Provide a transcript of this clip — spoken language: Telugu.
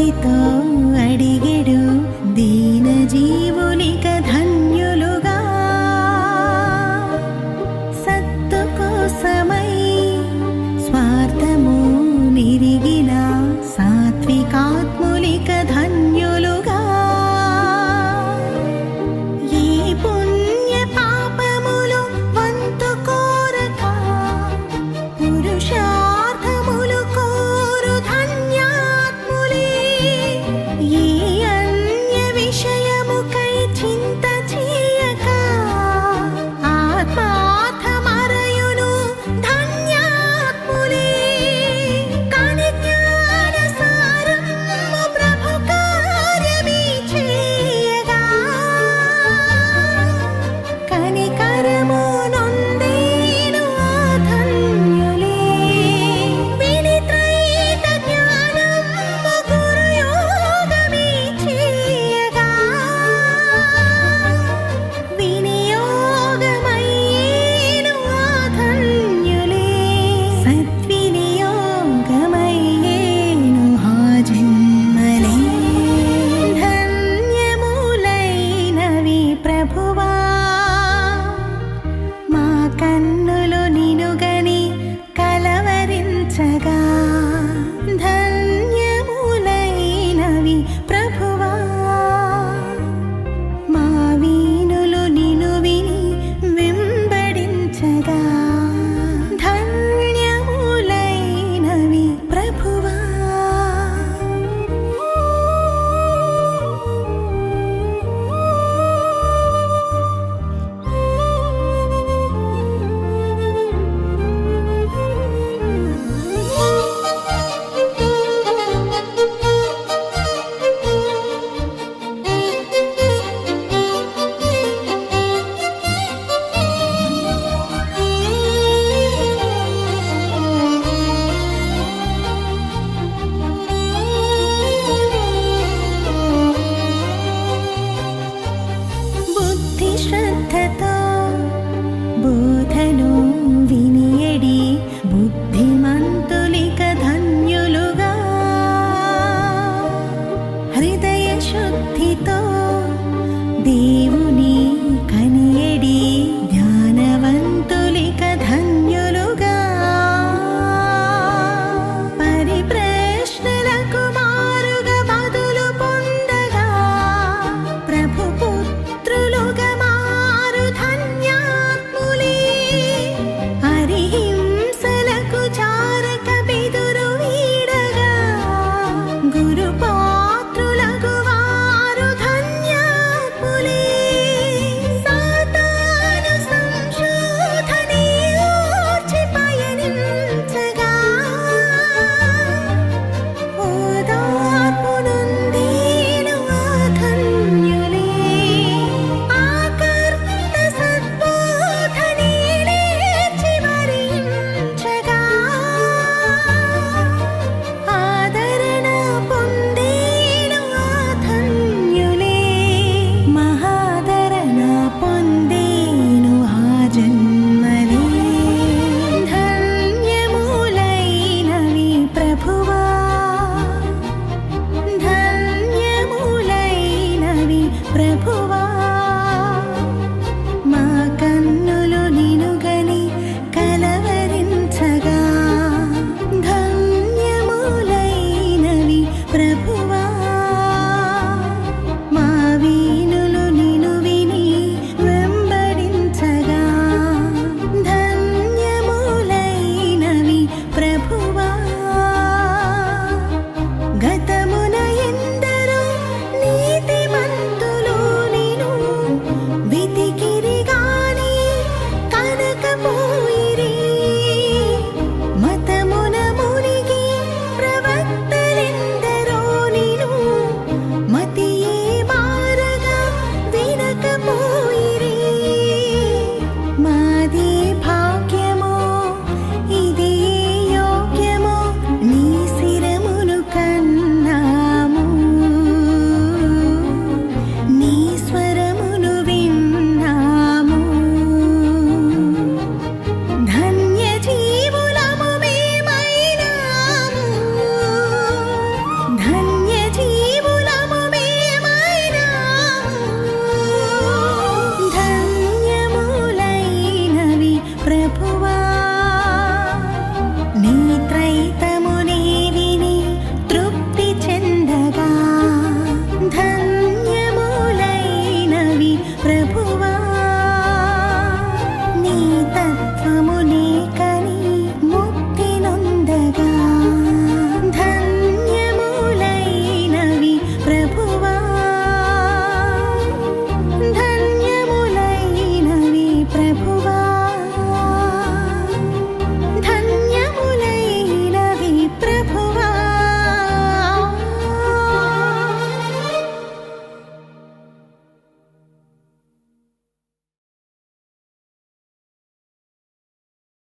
ఆర్తితో అడిగెడు దీన జీవులిక